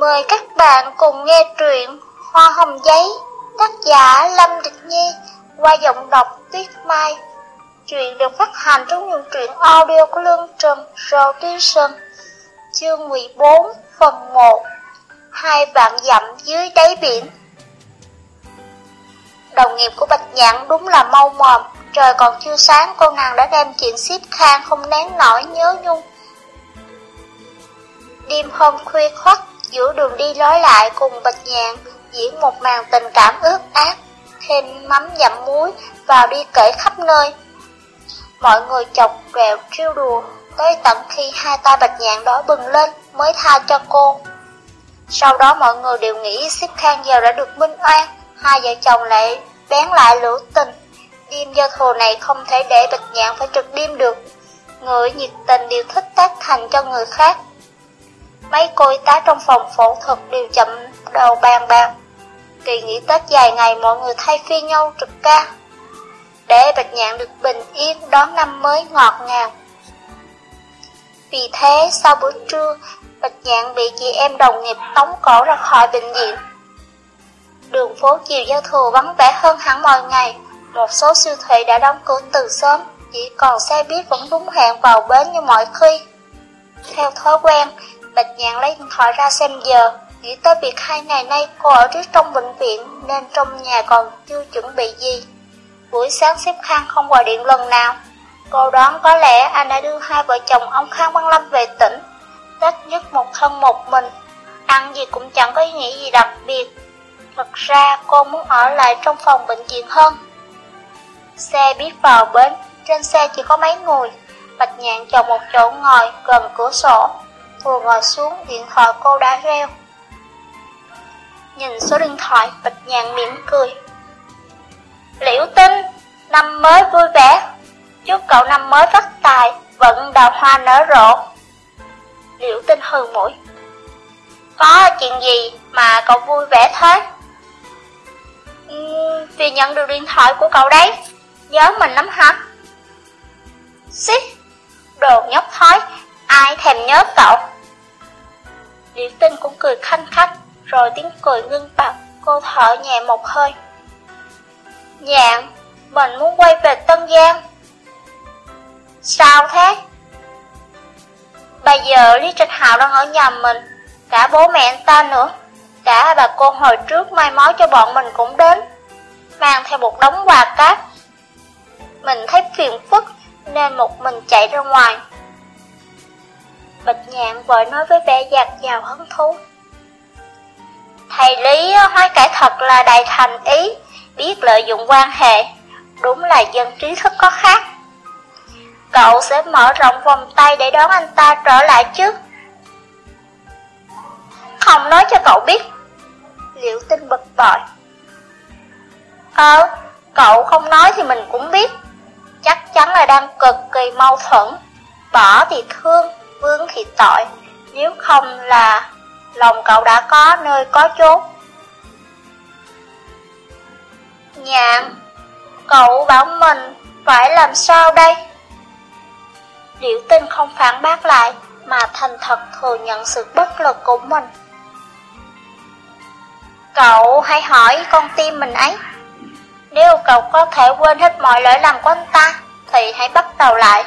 Mời các bạn cùng nghe truyện Hoa Hồng Giấy, tác giả Lâm Địch Nhi, qua giọng đọc Tuyết Mai. Truyện được phát hành trong những truyện audio của Lương Trần, Rô Sơn. Chương 14, phần 1 Hai vạn dặm dưới đáy biển Đồng nghiệp của Bạch Nhãn đúng là mau mòm trời còn chưa sáng cô nàng đã đem chuyện xếp khang không nén nổi nhớ nhung. Đêm hôm khuya khoắt, giữa đường đi lối lại cùng Bạch Nhạn diễn một màn tình cảm ướt át, thêm mắm dặm muối vào đi kể khắp nơi. Mọi người chọc ghẹo trêu đùa, tới tận khi hai tay Bạch Nhạn đỏ bừng lên mới tha cho cô. Sau đó mọi người đều nghĩ xếp khang giờ đã được minh oan, hai vợ chồng lại bén lại lửa tình. Đêm do thù này không thể để Bạch Nhạn phải trực đêm được. Người nhiệt tình đều thích tác thành cho người khác. Mấy cô y tá trong phòng phẫu thuật đều chậm đầu bàn bàn. Kỳ nghỉ Tết dài ngày mọi người thay phiên nhau trực ca. Để Bạch Nhạn được bình yên đón năm mới ngọt ngào. Vì thế sau bữa trưa, Bạch Nhạn bị chị em đồng nghiệp tống cổ ra khỏi bệnh viện. Đường phố chiều giao thừa vắng vẻ hơn hẳn mọi ngày, một số siêu thị đã đóng cửa từ sớm, chỉ còn xe buýt vẫn đúng hẹn vào bến như mọi khi. Theo thói quen, Bạch Nhạn lấy điện thoại ra xem giờ, nghĩ tới việc hai ngày nay cô ở trước trong bệnh viện nên trong nhà còn chưa chuẩn bị gì. Buổi sáng xếp Khang không gọi điện lần nào. Cô đoán có lẽ anh đã đưa hai vợ chồng ông Khang Văn Lâm về tỉnh. Tết nhất một thân một mình, ăn gì cũng chẳng có ý nghĩa gì đặc biệt. Thật ra cô muốn ở lại trong phòng bệnh viện hơn. Xe biết vào bến, trên xe chỉ có mấy người. Bạch nhạn chọn một chỗ ngồi gần cửa sổ, vừa ngồi xuống điện thoại cô đã reo. Nhìn số điện thoại, Bạch Nhàn mỉm cười. Liễu tinh, năm mới vui vẻ, chúc cậu năm mới phát tài, vận đào hoa nở rộ. Liễu tinh hừ mũi. Có chuyện gì mà cậu vui vẻ thế? Uhm, vì nhận được điện thoại của cậu đấy, nhớ mình lắm hả? Xích, đồ nhóc thói, ai thèm nhớ cậu? Liễu tinh cũng cười khanh khách, rồi tiếng cười ngưng bặt, cô thở nhẹ một hơi. Nhạn, mình muốn quay về Tân Giang. Sao thế? Bây giờ Lý Trạch Hạo đang ở nhà mình, cả bố mẹ anh ta nữa, cả bà cô hồi trước mai mối cho bọn mình cũng đến, mang theo một đống quà cáp. Mình thấy phiền phức nên một mình chạy ra ngoài. Bạch nhạn vội nói với vẻ giặt giàu hứng thú. Thầy Lý hóa cải thật là đại thành ý, biết lợi dụng quan hệ, đúng là dân trí thức có khác. Cậu sẽ mở rộng vòng tay để đón anh ta trở lại chứ. Không nói cho cậu biết. Liệu tinh bực bội. Ờ, cậu không nói thì mình cũng biết. Chắc chắn là đang cực kỳ mâu thuẫn. Bỏ thì thương, vương thì tội. Nếu không là lòng cậu đã có nơi có chốt. Nhạn, cậu bảo mình phải làm sao đây? Liễu tinh không phản bác lại, mà thành thật thừa nhận sự bất lực của mình. Cậu hãy hỏi con tim mình ấy. Nếu cậu có thể quên hết mọi lỗi lầm của anh ta, thì hãy bắt đầu lại.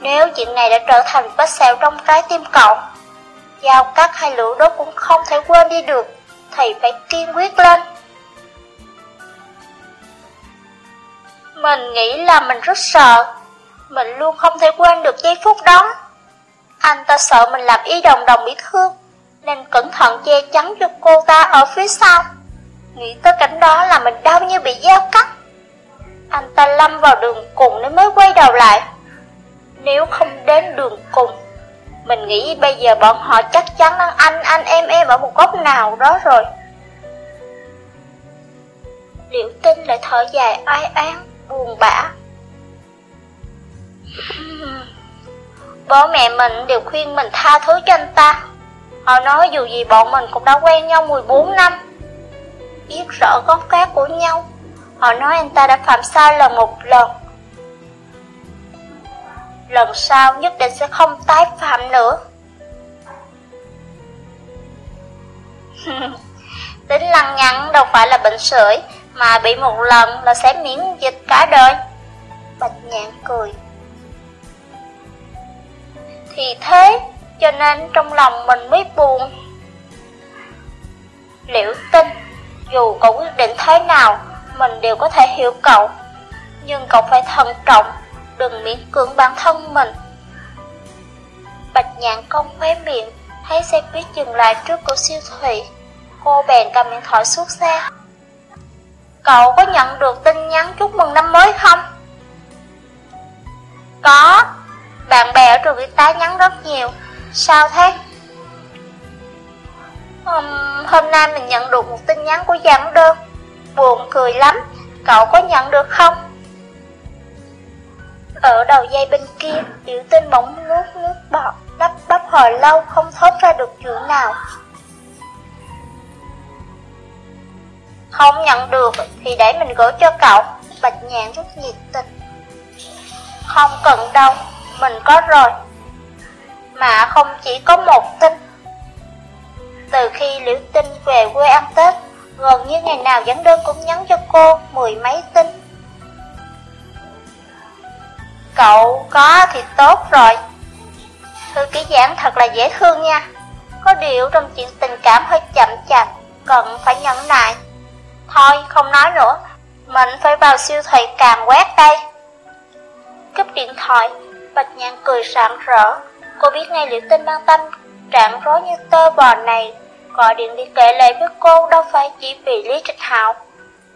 Nếu chuyện này đã trở thành vết sẹo trong trái tim cậu, dao cắt hay lửa đốt cũng không thể quên đi được, thì phải kiên quyết lên. Mình nghĩ là mình rất sợ, mình luôn không thể quên được giây phút đó. Anh ta sợ mình làm ý đồng đồng bị thương, nên cẩn thận che chắn cho cô ta ở phía sau. Nghĩ tới cảnh đó là mình đau như bị dao cắt. Anh ta lâm vào đường cùng nên mới quay đầu lại. Nếu không đến đường cùng, mình nghĩ bây giờ bọn họ chắc chắn đang anh anh em em ở một góc nào đó rồi. Liễu tinh lại thở dài ai án, buồn bã. Bố mẹ mình đều khuyên mình tha thứ cho anh ta. Họ nói dù gì bọn mình cũng đã quen nhau 14 năm. Biết rõ góc gác của nhau. Họ nói anh ta đã phạm sai lầm một lần. Lần sau nhất định sẽ không tái phạm nữa. Tính lăng nhắn đâu phải là bệnh sởi, mà bị một lần là sẽ miễn dịch cả đời. Bạch nhạn cười. Thì thế, cho nên trong lòng mình mới buồn. Liễu tinh, dù cậu quyết định thế nào, mình đều có thể hiểu cậu. Nhưng cậu phải thận trọng, đừng miễn cưỡng bản thân mình. Bạch nhạn công khóe miệng, thấy xe buýt dừng lại trước cửa siêu thị. Cô bèn cầm điện thoại xuống xe. Cậu có nhận được tin nhắn chúc mừng năm mới không? Có, bạn bè ở trường y tá nhắn rất nhiều. Sao thế? Um, hôm nay mình nhận được một tin nhắn của Giang đơn. Buồn cười lắm, cậu có nhận được không? Ở đầu dây bên kia, tiểu tinh bỗng nuốt nước bọt, lắp bắp hồi lâu không thốt ra được chữ nào. Không nhận được thì để mình gửi cho cậu, Bạch Nhạn rất nhiệt tình. Không cần đâu, mình có rồi. Mà không chỉ có một tin. Từ khi Liễu Tinh về quê ăn Tết, gần như ngày nào dẫn đơn cũng nhắn cho cô mười mấy tin. Cậu có thì tốt rồi. Thư ký giảng thật là dễ thương nha. Có điều trong chuyện tình cảm hơi chậm chạp, cần phải nhẫn nại. Thôi, không nói nữa, mình phải vào siêu thị càng quét đây. Cúp điện thoại, Bạch Nhạn cười rạng rỡ. Cô biết ngay liệu tin đang tâm trạng rối như tơ bò này gọi điện đi kể lệ với cô đâu phải chỉ vì Lý Trịch Hạo.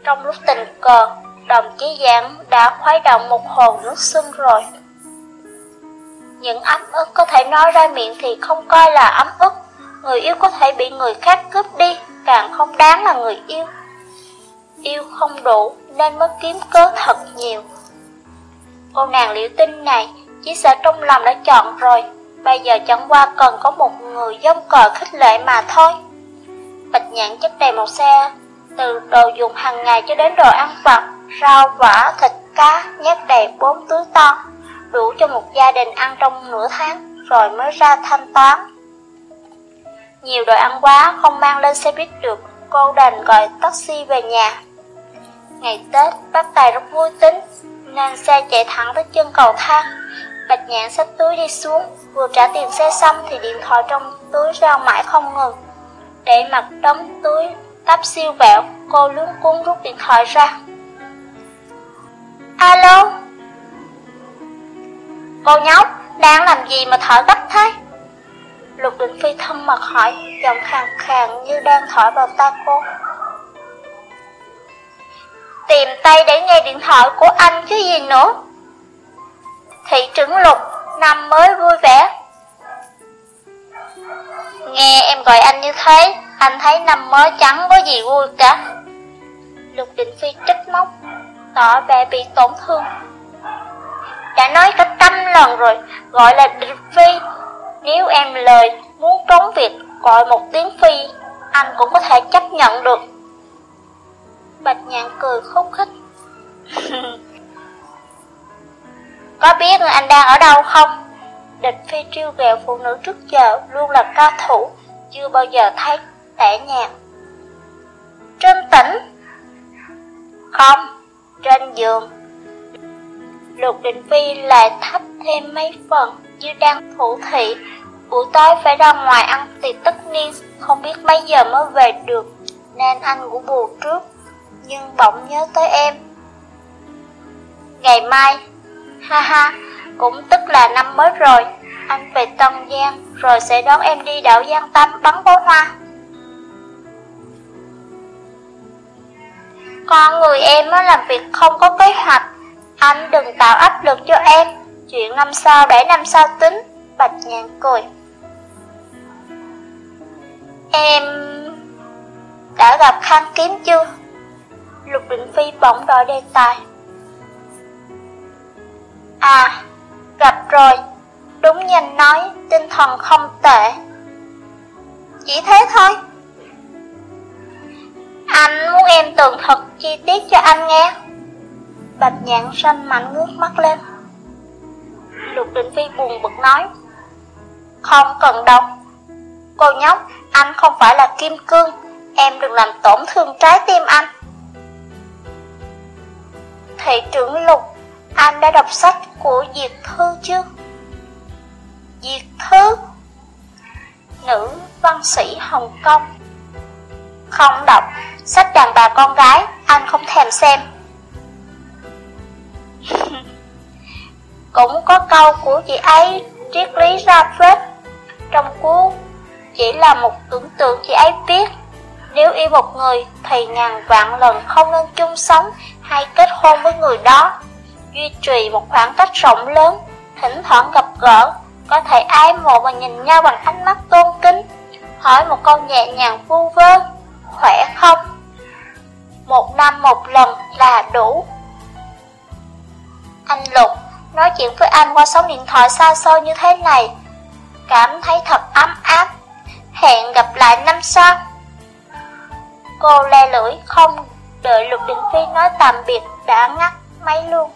Trong lúc tình cờ, đồng chí Giảng đã khuấy động một hồ nước sưng rồi. Những ấm ức có thể nói ra miệng thì không coi là ấm ức, người yêu có thể bị người khác cướp đi, càng không đáng là người yêu. Yêu không đủ nên mới kiếm cớ thật nhiều. Cô nàng liễu tinh này chỉ sợ trong lòng đã chọn rồi, bây giờ chẳng qua cần có một người giống cờ khích lệ mà thôi. Bạch nhãn chất đầy một xe, từ đồ dùng hàng ngày cho đến đồ ăn vặt, rau quả thịt cá, nhét đầy bốn túi to, đủ cho một gia đình ăn trong nửa tháng, rồi mới ra thanh toán. Nhiều đồ ăn quá không mang lên xe buýt được, cô đành gọi taxi về nhà. Ngày Tết, bác Tài rất vui tính, nên xe chạy thẳng tới chân cầu thang. Bạch nhãn xách túi đi xuống, vừa trả tiền xe xong thì điện thoại trong túi rao mãi không ngừng. Để mặt đóng túi, tắp siêu vẹo, cô lướng cuốn rút điện thoại ra. Alo? Cô nhóc, đang làm gì mà thở gấp thế? Lục định phi thâm mật hỏi, giọng khàn khàn như đang thở vào tai cô tìm tay để nghe điện thoại của anh chứ gì nữa. Thị trưởng lục, năm mới vui vẻ. Nghe em gọi anh như thế, anh thấy năm mới chẳng có gì vui cả. Lục Định Phi trách móc, tỏ vẻ bị tổn thương. Đã nói cả trăm lần rồi, gọi là địch Phi. Nếu em lời muốn trốn việc gọi một tiếng Phi, anh cũng có thể chấp nhận được. Bạch nhạn cười khúc khích Có biết anh đang ở đâu không? Địch phi triêu ghẹo phụ nữ trước giờ luôn là cao thủ Chưa bao giờ thấy tẻ nhạt Trên tỉnh Không, trên giường Lục định phi lại thấp thêm mấy phần Như đang thủ thị Buổi tối phải ra ngoài ăn tiệc tất niên Không biết mấy giờ mới về được Nên anh cũng buồn trước nhưng bỗng nhớ tới em. Ngày mai, ha ha, cũng tức là năm mới rồi, anh về Tân Giang rồi sẽ đón em đi đảo Giang Tâm bắn pháo hoa. Con người em mới làm việc không có kế hoạch, anh đừng tạo áp lực cho em, chuyện năm sau để năm sau tính, Bạch Nhàn cười. Em đã gặp khăn Kiếm chưa? Lục Định Phi bỗng đổi đề tài. À, gặp rồi, đúng như anh nói, tinh thần không tệ. Chỉ thế thôi. Anh muốn em tường thuật chi tiết cho anh nghe. Bạch nhạn xanh mạnh ngước mắt lên. Lục Định Phi buồn bực nói. Không cần đâu. Cô nhóc, Anh không phải là kim cương, em đừng làm tổn thương trái tim anh. Thị trưởng Lục, anh đã đọc sách của Diệt Thư chưa? Diệt Thư? Nữ văn sĩ Hồng Kông Không đọc, sách đàn bà con gái, anh không thèm xem. Cũng có câu của chị ấy triết lý ra phết. Trong cuốn chỉ là một tưởng tượng chị ấy viết Nếu yêu một người thì ngàn vạn lần không nên chung sống hay kết hôn với người đó. Duy trì một khoảng cách rộng lớn, thỉnh thoảng gặp gỡ Có thể ái mộ và nhìn nhau bằng ánh mắt tôn kính. Hỏi một câu nhẹ nhàng vu vơ, khỏe không? Một năm một lần là đủ. Anh Lục, nói chuyện với anh qua sóng điện thoại xa xôi như thế này, Cảm thấy thật ấm áp. Hẹn gặp lại năm sau. Cô le lưỡi, không đợi Lục Đình Phi nói tạm biệt, đã ngắt máy luôn.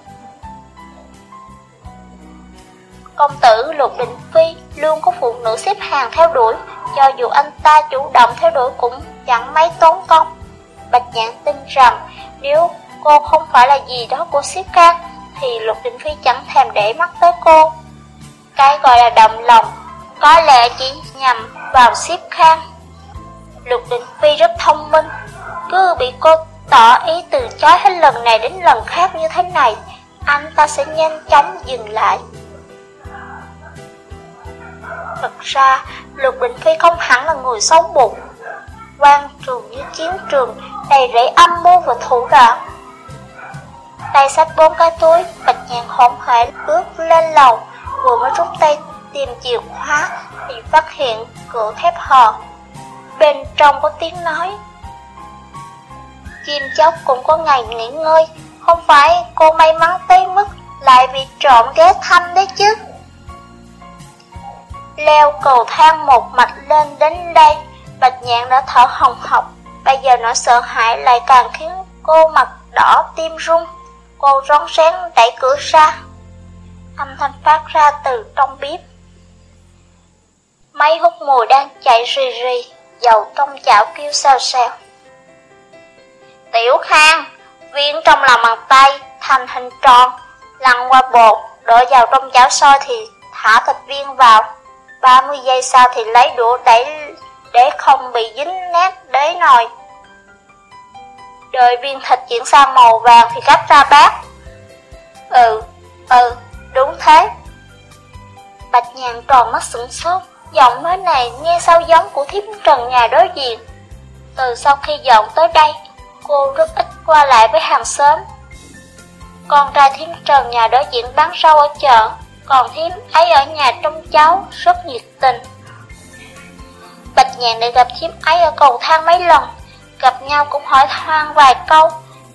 Công tử Lục Đình Phi luôn có phụ nữ xếp hàng theo đuổi, Cho dù anh ta chủ động theo đuổi cũng chẳng mấy tốn công. Bạch Nhãn tin rằng nếu cô không phải là gì đó của xếp khác Thì Lục Đình Phi chẳng thèm để mắt tới cô. Cái gọi là động lòng, Có lẽ chỉ nhằm vào xếp khang Lục Đình Phi rất thông minh, Cứ bị cô tỏ ý từ chối hết lần này đến lần khác như thế này, Anh ta sẽ nhanh chóng dừng lại. Thật ra, Lục định Phi không hẳn là người xấu bụng quan trường như chiến trường, đầy rẫy âm mưu và thủ đoạn. Tay sách bốn cái túi, bạch nhàn hỗn hển bước lên lầu, vừa mới rút tay tìm chìa khóa thì phát hiện cửa thép hờ. Bên trong có tiếng nói. Chim chóc cũng có ngày nghỉ ngơi, không phải cô may mắn tới mức lại bị trộm ghé thăm đấy chứ. Leo cầu thang một mạch lên đến đây, Bạch nhạn đã thở hồng hộc, bây giờ nỗi sợ hãi lại càng khiến cô mặt đỏ tim run. Cô rón rén đẩy cửa ra. Âm thanh phát ra từ trong bếp. Máy hút mùi đang chạy rì rì, dầu trong chảo kêu xèo xèo. Tiểu Khang, viên trong lòng bàn tay, thành hình tròn, lăn qua bột, đổ vào trong chảo sôi thì thả thịt viên vào. 30 giây sau thì lấy đũa đẩy để không bị dính nát đế nồi. Đợi viên thịt chuyển sang màu vàng thì gấp ra bát. Ừ, ừ, đúng thế. Bạch nhàn tròn mắt sửng sốt, giọng nói này nghe sao giống của thiếp trần nhà đối diện. Từ sau khi dọn tới đây, cô rất ít qua lại với hàng xóm. Con trai thiếm trần nhà đối diện bán rau ở chợ, còn thiếm ấy ở nhà trông cháu rất nhiệt tình. Bạch nhàn đã gặp thiếm ấy ở cầu thang mấy lần, gặp nhau cũng hỏi hoang vài câu.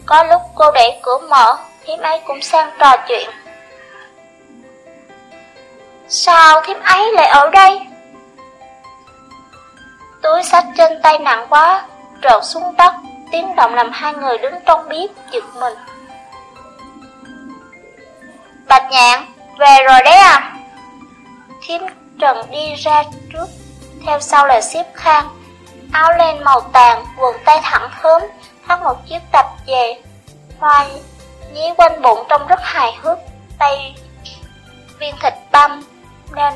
Có lúc cô để cửa mở, thiếm ấy cũng sang trò chuyện. Sao thím ấy lại ở đây? Túi sách trên tay nặng quá, rợt xuống đất, tiếng động làm hai người đứng trong bếp giật mình. Bạch nhạn, về rồi đấy à? Thiếm Trần đi ra trước theo sau là xếp khang, áo len màu tàn, quần tay thẳng thớm, thắt một chiếc tập về, hoài, nhí quanh bụng trông rất hài hước, tay viên thịt băm nên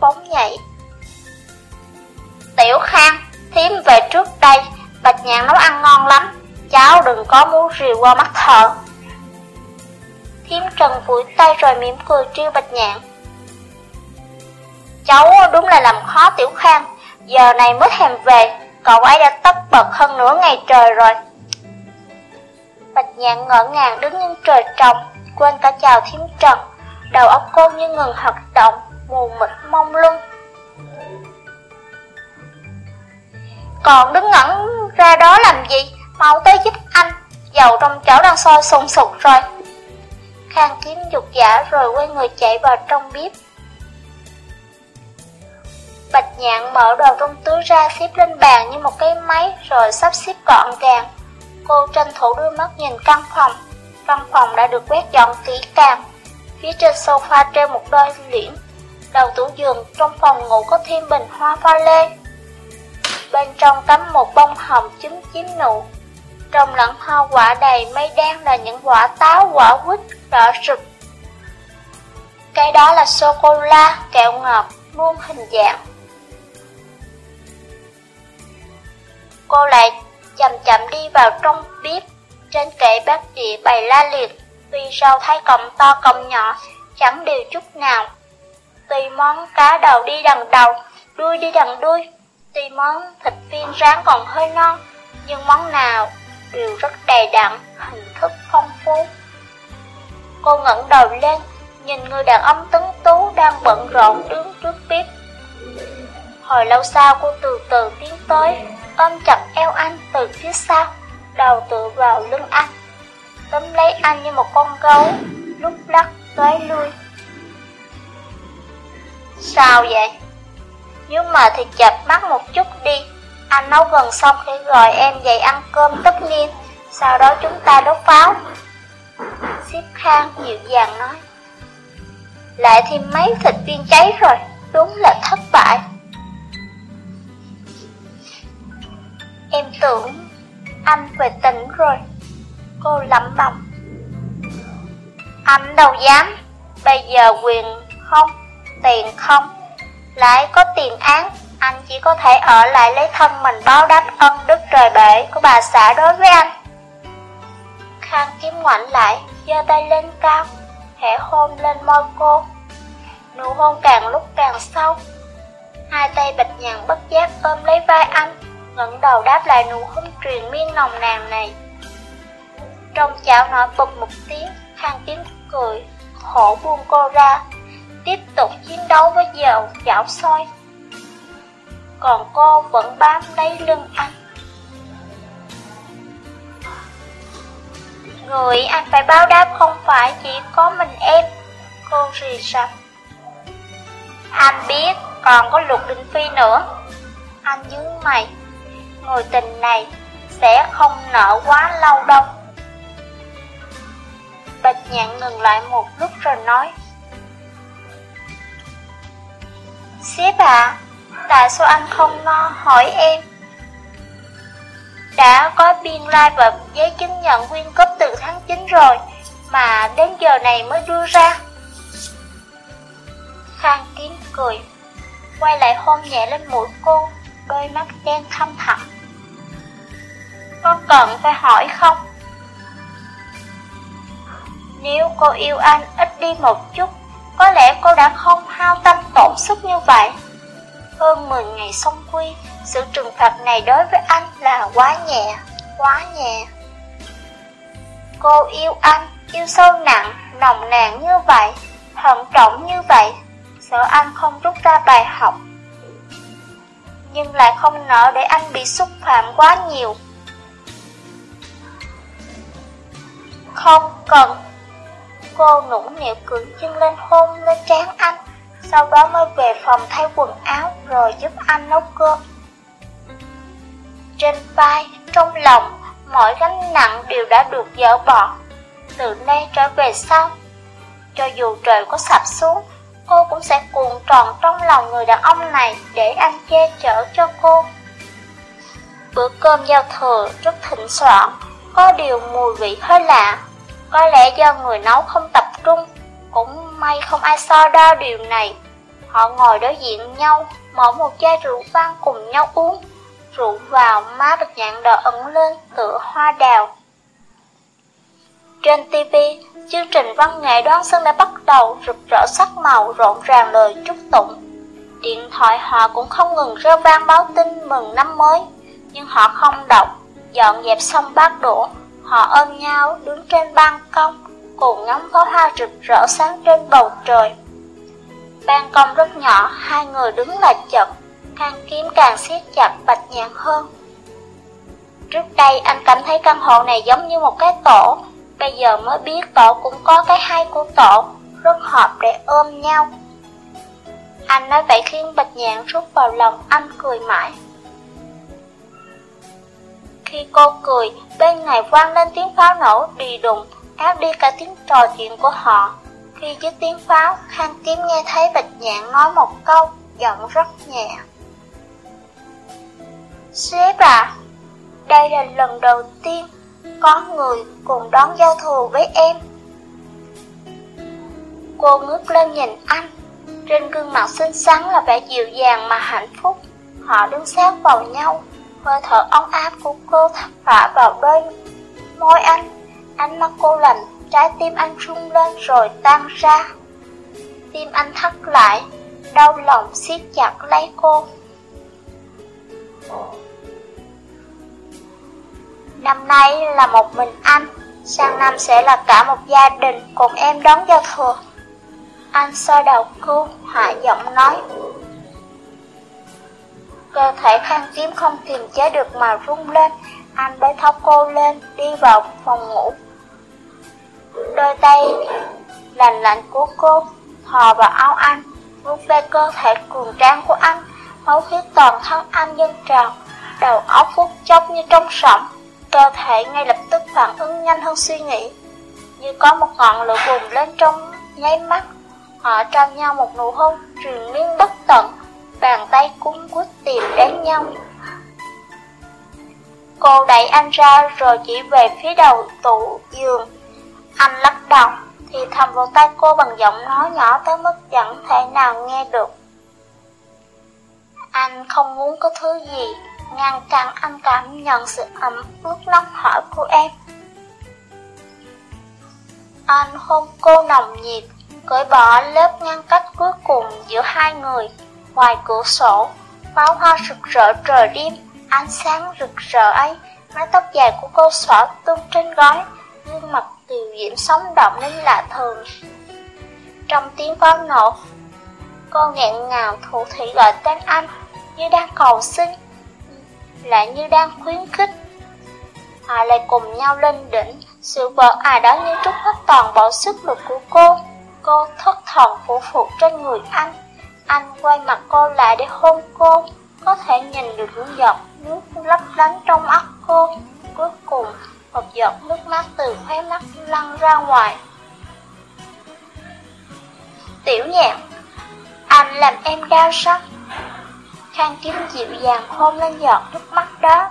bóng nhảy. Tiểu Khang, thím về trước đây, bạch nhạn nấu ăn ngon lắm, cháu đừng có muốn rìu qua mắt thợ. Thím trần vùi tay rồi mỉm cười trêu bạch nhạn. Cháu đúng là làm khó Tiểu Khang, giờ này mới thèm về, cậu ấy đã tất bật hơn nửa ngày trời rồi. Bạch nhạn ngỡ ngàng đứng trên trời trồng, quên cả chào thiếm trần, đầu óc cô như ngừng hoạt động, mù mịt mông lung. Còn đứng ngẩn ra đó làm gì, mau tới giúp anh, dầu trong chảo đang sôi sùng sục rồi. Khang kiếm dục giả rồi quay người chạy vào trong bếp. Bạch nhạn mở đồ trong túi ra xếp lên bàn như một cái máy rồi sắp xếp gọn gàng. Cô tranh thủ đưa mắt nhìn căn phòng. Căn phòng đã được quét dọn kỹ càng. Phía trên sofa treo một đôi liễn. Đầu tủ giường trong phòng ngủ có thêm bình hoa pha lê. bên trong cắm một bông hồng trứng chiếm nụ. Trong lẫn hoa quả đầy mây đen là những quả táo quả quýt đỏ rực. Cái đó là sô-cô-la, kẹo ngọt, muôn hình dạng. Cô lại chậm chậm đi vào trong bếp, trên kệ bát đĩa bày la liệt, tuy rau thái cọng to cọng nhỏ, chẳng đều chút nào. Tùy món cá đầu đi đằng đầu, đuôi đi đằng đuôi, tùy món thịt viên rán còn hơi non, nhưng món nào đều rất đầy đặn, hình thức phong phú. Cô ngẩng đầu lên, nhìn người đàn ông tấn tú đang bận rộn đứng trước bếp. Hồi lâu sau cô từ từ tiến tới, ôm chặt eo anh từ phía sau, đầu tựa vào lưng anh. Tấm lấy anh như một con gấu, lúc lắc tới lui. Sao vậy? Nếu mà thì chập mắt một chút đi, anh nấu gần xong để gọi em dậy ăn cơm tất niên, sau đó chúng ta đốt pháo. Xếp khang dịu dàng nói. Lại thêm mấy thịt viên cháy rồi, đúng là thất bại. Em tưởng anh về tỉnh rồi. Cô lẩm bẩm. Anh đâu dám, bây giờ quyền không, tiền không, lại có tiền án, anh chỉ có thể ở lại lấy thân mình báo đáp ân đức trời bể của bà xã đối với anh. Khang kiếm ngoảnh lại, giơ tay lên cao, khẽ hôn lên môi cô. Nụ hôn càng lúc càng sâu. Hai tay bạch nhàn bất giác ôm lấy vai anh, ngẩng đầu đáp lại nụ hôn truyền miên nồng nàn này. Trong chảo nổi bụp một tiếng, Khang kiếm cười, khổ buông cô ra, tiếp tục chiến đấu với dầu chảo soi. Còn cô vẫn bám lấy lưng anh. Người anh phải báo đáp không phải chỉ có mình em Cô rì rầm Anh biết còn có lục đình phi nữa. Anh nhướng mày Người tình này sẽ không nở quá lâu đâu. Bạch nhạn ngừng lại một lúc rồi nói Sếp à, tại sao anh không no hỏi em đã có biên lai like và giấy chứng nhận quyên cấp từ tháng 9 rồi, mà đến giờ này mới đưa ra. Khang Kiếm cười, quay lại hôn nhẹ lên mũi cô, đôi mắt đen thâm thẳm. Có cần phải hỏi không? Nếu cô yêu anh ít đi một chút, có lẽ cô đã không hao tâm tổn sức như vậy. Hơn 10 ngày xong quy, sự trừng phạt này đối với anh là quá nhẹ, quá nhẹ. Cô yêu anh, yêu sâu nặng, nồng nàn như vậy, thận trọng như vậy, sợ anh không rút ra bài học. Nhưng lại không nỡ để anh bị xúc phạm quá nhiều. Không cần. Cô nũng nịu cưỡng chân lên hôn lên trán anh, sau đó mới về phòng thay quần áo rồi giúp anh nấu cơm. Trên vai, trong lòng, mọi gánh nặng đều đã được dỡ bỏ. Từ nay trở về sau, cho dù trời có sập xuống, cô cũng sẽ cuộn tròn trong lòng người đàn ông này để anh che chở cho cô. Bữa cơm giao thừa rất thịnh soạn, có điều mùi vị hơi lạ. Có lẽ do người nấu không tập trung, cũng may không ai so đo điều này. Họ ngồi đối diện nhau, mở một chai rượu vang cùng nhau uống rượu vào má bạch nhạn đỏ ẩn lên tựa hoa đào. Trên TV, chương trình văn nghệ đoán xuân đã bắt đầu rực rỡ sắc màu rộn ràng lời chúc tụng. Điện thoại họ cũng không ngừng reo vang báo tin mừng năm mới, nhưng họ không đọc, dọn dẹp xong bát đũa, họ ôm nhau đứng trên ban công, cùng ngắm pháo hoa rực rỡ sáng trên bầu trời. Ban công rất nhỏ, hai người đứng là chật, Khang kiếm càng siết chặt bạch nhạc hơn. Trước đây anh cảm thấy căn hộ này giống như một cái tổ, bây giờ mới biết tổ cũng có cái hay của tổ, rất hợp để ôm nhau. Anh nói vậy khiến bạch nhạn rút vào lòng anh cười mãi. Khi cô cười, bên này vang lên tiếng pháo nổ đi đùng, áp đi cả tiếng trò chuyện của họ. Khi chiếc tiếng pháo, Khang Kiếm nghe thấy Bạch Nhạn nói một câu, giọng rất nhẹ. Sếp à, đây là lần đầu tiên có người cùng đón giao thừa với em. Cô ngước lên nhìn anh, trên gương mặt xinh xắn là vẻ dịu dàng mà hạnh phúc. Họ đứng sát vào nhau, hơi thở ấm áp của cô phả vào đôi môi anh. Ánh mắt cô lạnh, trái tim anh rung lên rồi tan ra. Tim anh thắt lại, đau lòng siết chặt lấy cô. Năm nay là một mình anh, sang năm sẽ là cả một gia đình cùng em đón giao thừa. Anh soi đầu cô, hạ giọng nói. Cơ thể khang kiếm không kiềm chế được mà rung lên, anh bế thóc cô lên, đi vào phòng ngủ. Đôi tay lạnh lạnh của cô, thò vào áo anh, vuốt ve cơ thể cường tráng của anh, máu huyết toàn thân anh dâng trào, đầu óc phút chốc như trong sẩm, cơ thể ngay lập tức phản ứng nhanh hơn suy nghĩ, như có một ngọn lửa bùng lên trong nháy mắt. Họ trao nhau một nụ hôn truyền miên bất tận, bàn tay cuốn quýt tìm đến nhau. Cô đẩy anh ra rồi chỉ về phía đầu tủ giường. Anh lắc đầu, thì thầm vào tay cô bằng giọng nói nhỏ tới mức chẳng thể nào nghe được. Anh không muốn có thứ gì ngăn cản anh cảm nhận sự ấm ướt nóng hỏi của em. Anh hôn cô nồng nhiệt, cởi bỏ lớp ngăn cách cuối cùng giữa hai người. Ngoài cửa sổ, pháo hoa rực rỡ trời đêm, ánh sáng rực rỡ ấy, mái tóc dài của cô xõa tung trên gói, gương mặt tiều diễm sống động đến lạ thường. Trong tiếng pháo nổ, cô nghẹn ngào thủ thủy gọi tên anh như đang cầu xin, lại như đang khuyến khích. Họ lại cùng nhau lên đỉnh, sự vợ ai đó như trút hết toàn bộ sức lực của cô. Cô thất thần phủ phục trên người anh. Anh quay mặt cô lại để hôn cô, có thể nhìn được những giọt nước lấp lánh trong mắt cô. Cuối cùng, một giọt nước mắt từ khóe mắt lăn ra ngoài. Tiểu nhạc, anh làm em đau sắc. Khang kiếm dịu dàng hôn lên giọt nước mắt đó.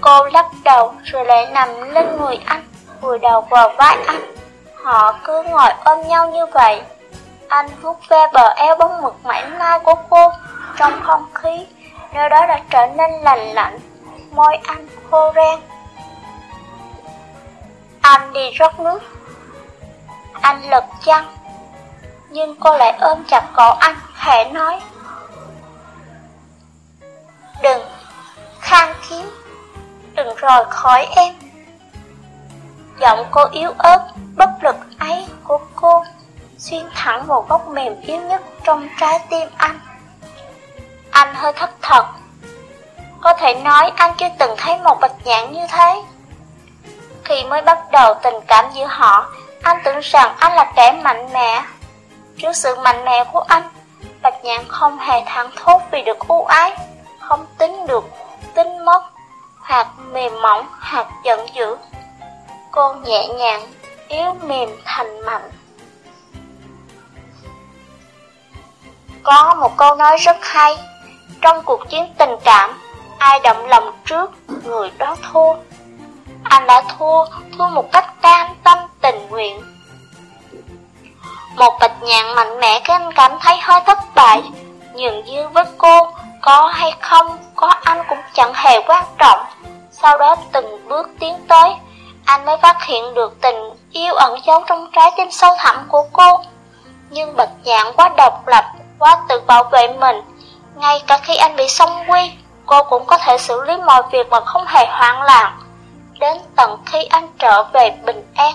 Cô lắc đầu rồi lại nằm lên người anh, vùi đầu vào vai anh. Họ cứ ngồi ôm nhau như vậy. Anh vuốt ve bờ eo bóng mực mảnh mai của cô trong không khí, nơi đó đã trở nên lành lạnh, môi anh khô ren. Anh đi rót nước. Anh lật chăn, nhưng cô lại ôm chặt cổ anh, khẽ nói. Đừng, khang kiếm, đừng rời khỏi em. Giọng cô yếu ớt, bất lực ấy của cô xuyên thẳng vào góc mềm yếu nhất trong trái tim anh. Anh hơi thất thật. Có thể nói anh chưa từng thấy một bạch nhãn như thế. Khi mới bắt đầu tình cảm giữa họ, anh tưởng rằng anh là kẻ mạnh mẽ. Trước sự mạnh mẽ của anh, bạch nhãn không hề thẳng thốt vì được ưu ái, không tính được, tính mất, hoặc mềm mỏng, hoặc giận dữ. Cô nhẹ nhàng, yếu mềm thành mạnh. Có một câu nói rất hay, trong cuộc chiến tình cảm, ai động lòng trước, người đó thua. Anh đã thua, thua một cách cam tâm tình nguyện. Một bạch nhạn mạnh mẽ khiến anh cảm thấy hơi thất bại, nhường dư với cô, có hay không, có anh cũng chẳng hề quan trọng. Sau đó từng bước tiến tới, anh mới phát hiện được tình yêu ẩn giấu trong trái tim sâu thẳm của cô. Nhưng bạch nhạn quá độc lập, quá tự bảo vệ mình, ngay cả khi anh bị xông quy, cô cũng có thể xử lý mọi việc mà không hề hoang loạn, đến tận khi anh trở về bình an.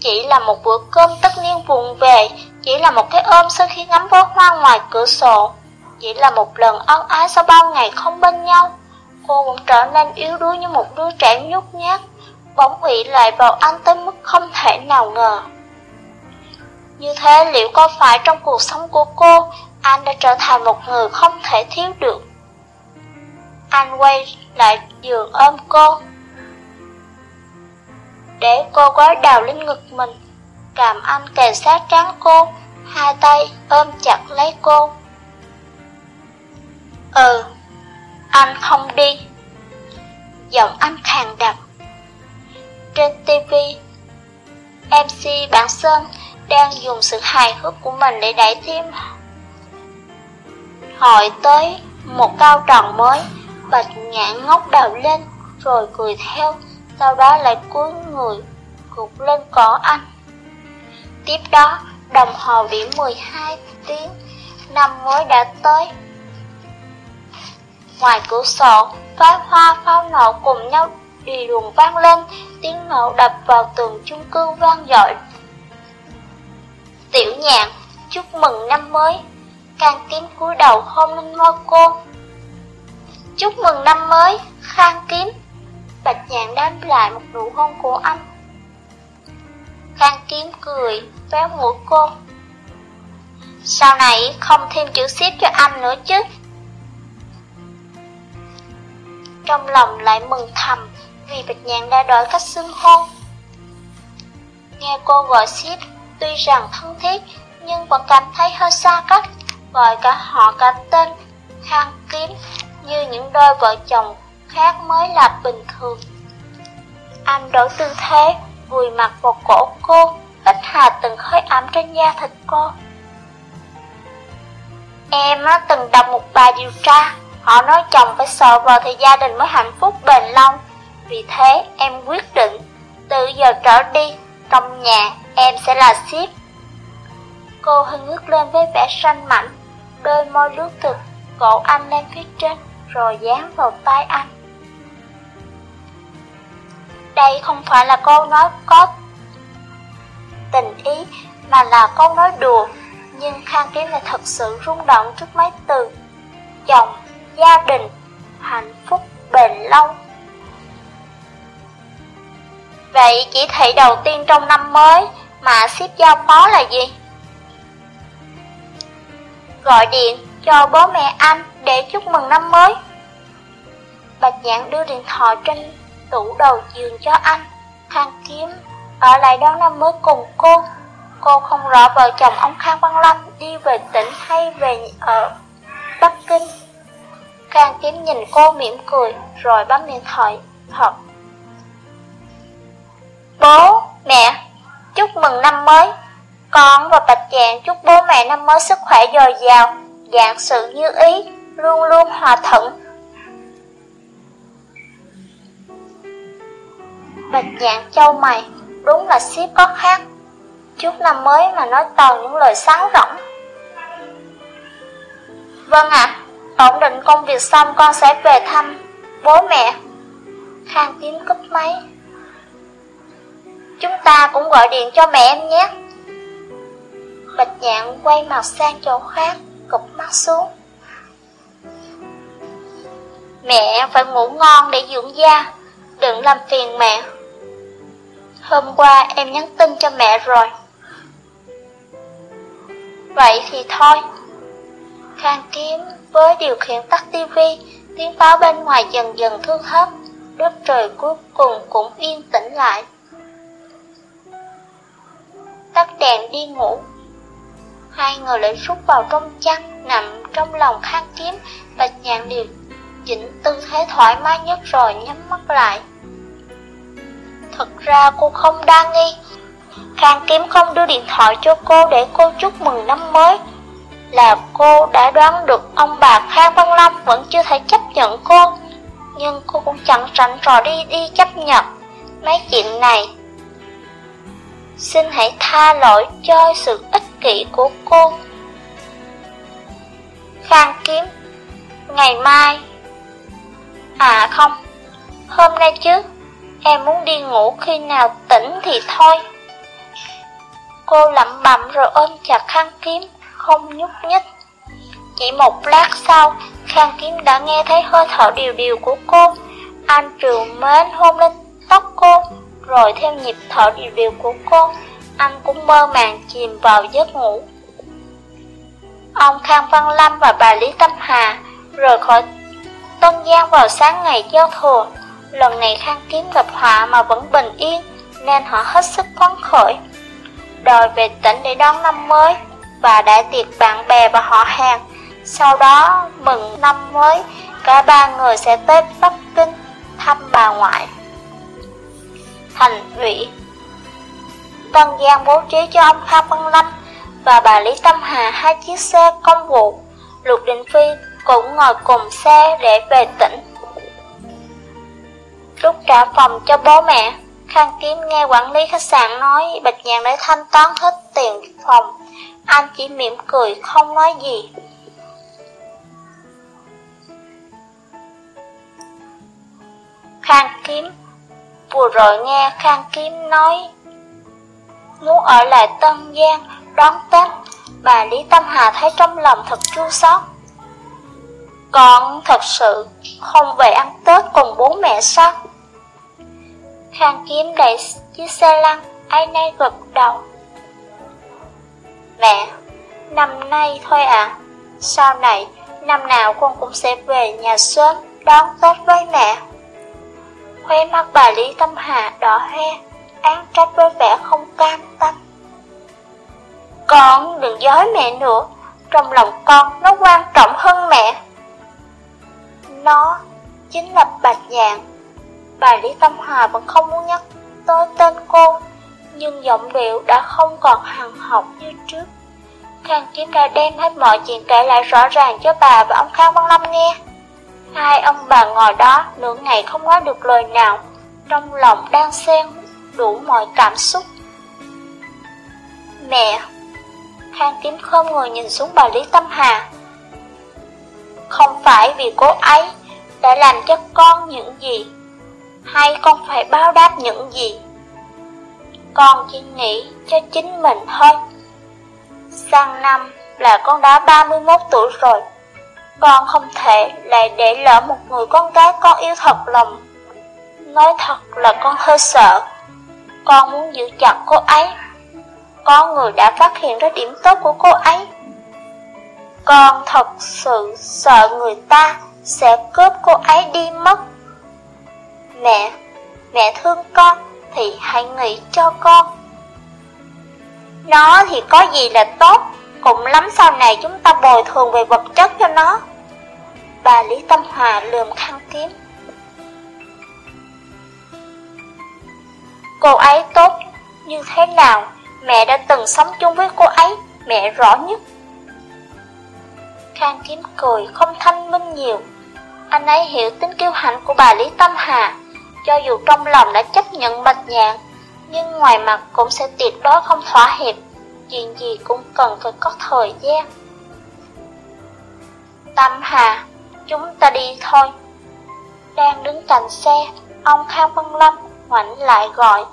Chỉ là một bữa cơm tất niên vùng về, chỉ là một cái ôm sau khi ngắm bó hoa ngoài cửa sổ, chỉ là một lần ân ái sau bao ngày không bên nhau, cô cũng trở nên yếu đuối như một đứa trẻ nhút nhát, bỗng ủy lại vào anh tới mức không thể nào ngờ. Như thế liệu có phải trong cuộc sống của cô, anh đã trở thành một người không thể thiếu được? Anh quay lại giường ôm cô, để cô gói đào lên ngực mình, cảm anh kề sát trắng cô, hai tay ôm chặt lấy cô. Ừ, anh không đi. Giọng anh khàn đặc. Trên TV, MC Bản Sơn đang dùng sự hài hước của mình để đẩy thêm hỏi tới một cao tròn mới. Bạch nhãn ngóc đầu lên rồi cười theo, sau đó lại cúi người gục lên cổ anh. Tiếp đó, đồng hồ điểm 12 tiếng, năm mới đã tới. Ngoài cửa sổ, pháo hoa pháo nổ cùng nhau đi luồng vang lên, tiếng nổ đập vào tường chung cư vang dội. Tiểu nhạn, chúc mừng năm mới, càng tím cúi đầu hôn lên môi cô. Chúc mừng năm mới, khang kiếm. Bạch nhạn đáp lại một nụ hôn của anh. Khang kiếm cười, véo mũi cô. Sau này không thêm chữ xếp cho anh nữa chứ. Trong lòng lại mừng thầm vì Bạch Nhạn đã đổi cách xưng hôn. Nghe cô gọi xếp, tuy rằng thân thiết nhưng vẫn cảm thấy hơi xa cách, gọi cả họ cả tên, khang kiếm như những đôi vợ chồng khác mới là bình thường. Anh đổi tư thế, vùi mặt vào cổ cô, ít hà từng hơi ấm trên da thịt cô. Em á, từng đọc một bài điều tra, họ nói chồng phải sợ vợ thì gia đình mới hạnh phúc bền lâu. Vì thế em quyết định, từ giờ trở đi, trong nhà em sẽ là ship. Cô hơi ngước lên với vẻ xanh mảnh, đôi môi lướt từ cổ anh lên phía trên, rồi dán vào tay anh. Đây không phải là câu nói có tình ý, mà là câu nói đùa nhưng Khang Kiếm lại thật sự rung động trước mấy từ chồng, gia đình, hạnh phúc bền lâu. Vậy chỉ thị đầu tiên trong năm mới mà ship giao phó là gì? Gọi điện cho bố mẹ anh để chúc mừng năm mới. Bạch Nhạn đưa điện thoại trên tủ đầu giường cho anh. Khang Kiếm ở lại đón năm mới cùng cô Cô không rõ vợ chồng ông Khang Văn Lâm đi về tỉnh hay về ở Bắc Kinh. Khang Kiếm nhìn cô mỉm cười rồi bấm điện thoại thật. Bố, mẹ, chúc mừng năm mới. Con và Bạch Dạng chúc bố mẹ năm mới sức khỏe dồi dào, dạng sự như ý, luôn luôn hòa thuận. Bạch Dạng châu mày, đúng là ship có khác. Chúc năm mới mà nói toàn những lời sáng rỗng. Vâng ạ, ổn định công việc xong con sẽ về thăm bố mẹ. Khang tím cúp máy. Chúng ta cũng gọi điện cho mẹ em nhé. Bạch nhạn quay mặt sang chỗ khác, cụp mắt xuống. Mẹ phải ngủ ngon để dưỡng da, đừng làm phiền mẹ. Hôm qua em nhắn tin cho mẹ rồi Vậy thì thôi. Khang kiếm với điều khiển tắt tivi, tiếng pháo bên ngoài dần dần thương thớt, đất trời cuối cùng cũng yên tĩnh lại. Tắt đèn đi ngủ. Hai người lại rút vào trong chăn, nằm trong lòng khang kiếm, bạch nhạn điều chỉnh tư thế thoải mái nhất rồi nhắm mắt lại. Thật ra cô không đa nghi, Khang Kiếm không đưa điện thoại cho cô để cô chúc mừng năm mới. Là cô đã đoán được ông bà Khang Văn Lâm vẫn chưa thể chấp nhận cô. Nhưng cô cũng chẳng rảnh rò đi đi chấp nhận mấy chuyện này. Xin hãy tha lỗi cho sự ích kỷ của cô. Khang Kiếm Ngày mai. À không Hôm nay chứ? Em muốn đi ngủ khi nào tỉnh thì thôi Cô lẩm bẩm rồi ôm chặt khăn kiếm, không nhúc nhích. Chỉ một lát sau, khăn kiếm đã nghe thấy hơi thở điều điều của cô. Anh trường mến hôn lên tóc cô, rồi theo nhịp thở điều điều của cô, anh cũng mơ màng chìm vào giấc ngủ. Ông Khang Văn Lâm và bà Lý Tâm Hà rời khỏi Tân Giang vào sáng ngày giao thừa. Lần này Khang Kiếm gặp họa mà vẫn bình yên, nên họ hết sức phấn khởi đòi về tỉnh để đón năm mới và đại tiệc bạn bè và họ hàng. Sau đó mừng năm mới, cả ba người sẽ tới Bắc Kinh thăm bà ngoại. Thành ủy Tân Giang bố trí cho ông Phan Văn Lâm và bà Lý Tâm Hà hai chiếc xe công vụ. Lục Đình Phi cũng ngồi cùng xe để về tỉnh. Lúc trả phòng cho bố mẹ, Khang Kiếm nghe quản lý khách sạn nói Bạch Nhàn đã thanh toán hết tiền phòng. Anh chỉ mỉm cười không nói gì. Khang Kiếm Vừa rồi nghe Khang Kiếm nói Muốn ở lại Tân Giang đón Tết Bà Lý Tâm Hà thấy trong lòng thật chua xót con thật sự không về ăn Tết cùng bố mẹ sao hàng Kiếm đẩy chiếc xe lăn Ai nay gật đầu Mẹ Năm nay thôi à Sau này Năm nào con cũng sẽ về nhà sớm Đón Tết với mẹ Khóe mắt bà Lý Tâm Hà đỏ hoe, án trách với vẻ không cam tâm. Con đừng dối mẹ nữa, trong lòng con nó quan trọng hơn mẹ. Nó chính là Bạch Nhạn. Bà Lý Tâm hòa vẫn không muốn nhắc tới tên cô, nhưng giọng điệu đã không còn hằng học như trước. Khang Kiếm đã đem hết mọi chuyện kể lại rõ ràng cho bà và ông Khang Văn Lâm nghe. Hai ông bà ngồi đó nửa ngày không nói được lời nào, trong lòng đang xen đủ mọi cảm xúc. Mẹ! Khang Kiếm không ngồi nhìn xuống bà Lý Tâm Hà. Không phải vì cô ấy đã làm cho con những gì, hay con phải báo đáp những gì. Con chỉ nghĩ cho chính mình thôi. Sang năm là con đã 31 tuổi rồi. Con không thể lại để lỡ một người con gái con yêu thật lòng Nói thật là con hơi sợ Con muốn giữ chặt cô ấy Có người đã phát hiện ra điểm tốt của cô ấy con thật sự sợ người ta sẽ cướp cô ấy đi mất. Mẹ, mẹ thương con thì hãy nghĩ cho con. Nó thì có gì là tốt cũng lắm sau này chúng ta bồi thường về vật chất cho nó. Bà Lý Tâm Hòa lườm khăn kiếm. Cô ấy tốt như thế nào? Mẹ đã từng sống chung với cô ấy Mẹ rõ nhất. Khang kiếm cười không thanh minh nhiều Anh ấy hiểu tính kiêu hãnh của bà Lý Tâm Hà Cho dù trong lòng đã chấp nhận bạch nhạn Nhưng ngoài mặt cũng sẽ tuyệt đối không thỏa hiệp chuyện gì cũng cần phải có thời gian. Tâm Hà, chúng ta đi thôi. Đang đứng cạnh xe, ông Khang Văn Lâm ngoảnh lại gọi.